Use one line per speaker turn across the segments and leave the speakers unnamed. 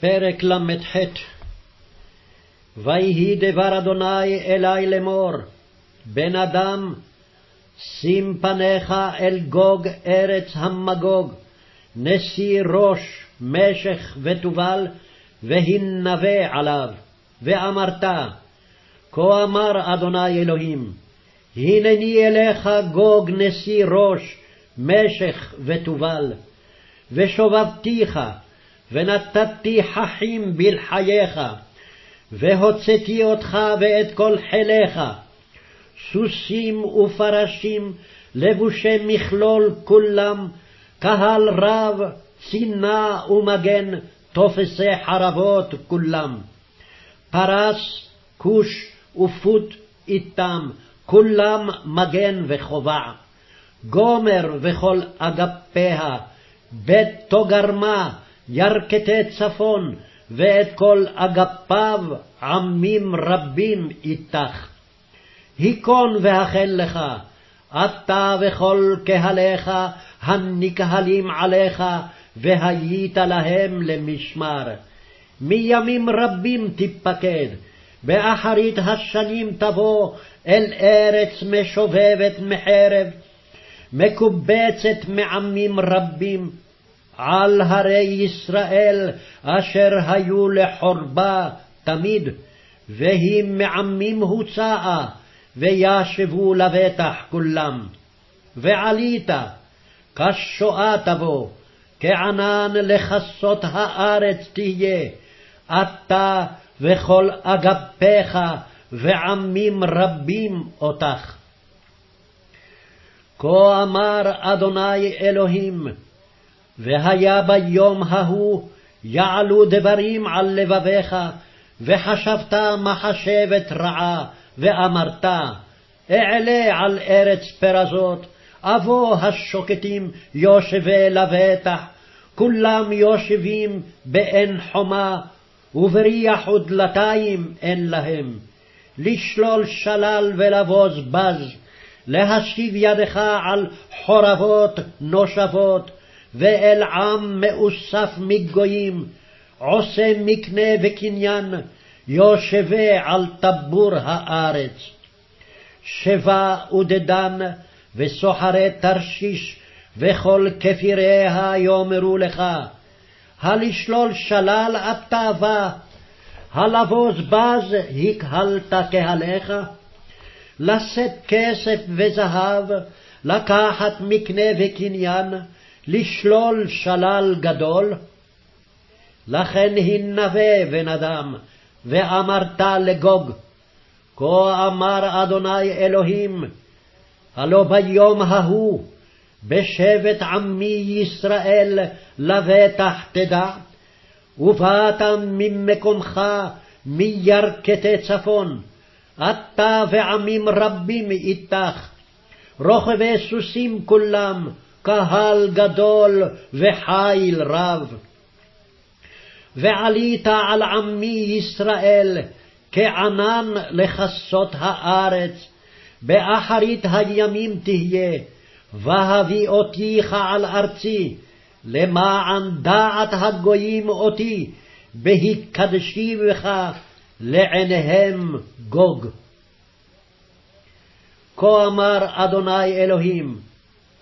פרק ל"ח. ויהי דבר אדוני אלי לאמור, בן אדם, שים פניך אל גוג ארץ המגוג, נשיא ראש, משך ותובל, והנבא עליו, ואמרת, כה אמר אדוני אלוהים, הנני אליך גוג נשיא ראש, משך ותובל, ושובבתיך, ונתתי חכים בלחייך, והוצאתי אותך ואת כל חיליך, סוסים ופרשים, לבושי מכלול כולם, קהל רב, צינה ומגן, תופסי חרבות כולם. פרס, כוש ופוט איתם, כולם מגן וחובע. גומר וכל אגפיה, בית תוגרמה, ירכתי צפון, ואת כל אגפיו עמים רבים איתך. היכון והחל לך, אתה וכל קהליך הנקהלים עליך, והיית להם למשמר. מימים רבים תיפקד, באחרית השנים תבוא אל ארץ משובבת מחרב, מקובצת מעמים רבים, על הרי ישראל אשר היו לחורבה תמיד, והיא מעמים הוצאה, וישבו לבטח כולם. ועלית, כשואה תבוא, כענן לכסות הארץ תהיה, אתה וכל אגפיך, ועמים רבים אותך. כה אמר אדוני אלוהים, והיה ביום ההוא יעלו דברים על לבביך, וחשבת מחשבת רעה, ואמרת, אעלה על ארץ פרזות, אבוא השוקטים יושבי לבטח, כולם יושבים באין חומה, ובריח ודלתיים אין להם. לשלול שלל ולבוז בז, להשיב ידך על חורבות נושבות, ואל עם מאוסף מגויים, עושה מקנה וקניין, יושבי על טבור הארץ. שבה ודדן, וסוחרי תרשיש, וכל כפיריה יאמרו לך, הלשלול שלל אתה בא, הלבוז בז הקהלת קהליך? לשאת כסף וזהב, לקחת מקנה וקניין, לשלול שלל גדול? לכן הנבא בן אדם, ואמרת לגוג, כה אמר אדוני אלוהים, הלא ביום ההוא, בשבט עמי ישראל לבטח תדע, ובאת ממקומך מירכתי צפון, אתה ועמים רבים איתך, רוכבי סוסים כולם, קהל גדול וחיל רב. ועלית על עמי ישראל כענן לכסות הארץ, באחרית הימים תהיה, והביא אותיך על ארצי, למען דעת הגויים אותי, בהקדשי בך לעיניהם גוג. כה אמר אדוני אלוהים,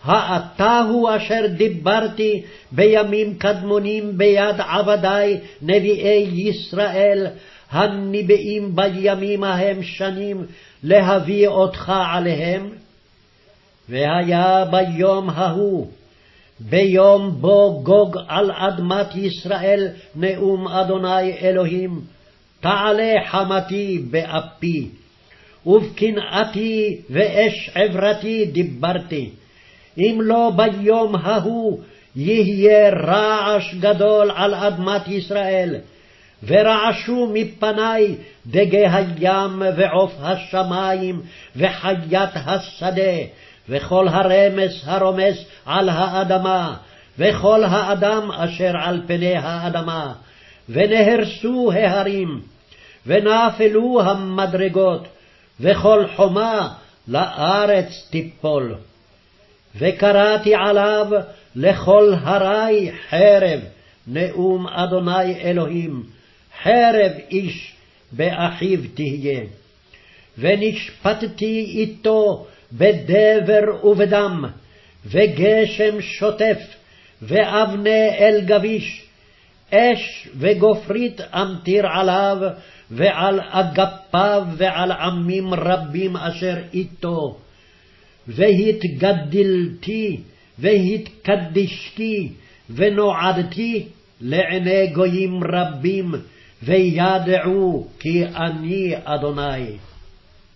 האתה הוא אשר דיברתי בימים קדמונים ביד עבדי נביאי ישראל, הניבאים בימים ההם שנים, להביא אותך עליהם? והיה ביום ההוא, ביום בו גוג על אדמת ישראל נאום אדוני אלוהים, תעלה חמתי באפי, ובקנאתי ואש עברתי דיברתי. אם לא ביום ההוא יהיה רעש גדול על אדמת ישראל, ורעשו מפני דגי הים ועוף השמים וחיית השדה, וכל הרמס הרומס על האדמה, וכל האדם אשר על פני האדמה, ונהרסו ההרים, ונפלו המדרגות, וכל חומה לארץ תיפול. וקראתי עליו לכל הרי חרב, נאום אדוני אלוהים, חרב איש באחיו תהיה. ונשפטתי איתו בדבר ובדם, וגשם שוטף, ואבנה אל גביש, אש וגופרית אמטיר עליו, ועל אגפיו ועל עמים רבים אשר איתו. והתגדלתי, והתקדשתי, ונועדתי לעיני גויים רבים, וידעו כי אני אדוני.